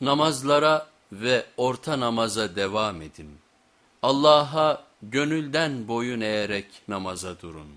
Namazlara ve orta namaza devam edin. Allah'a gönülden boyun eğerek namaza durun.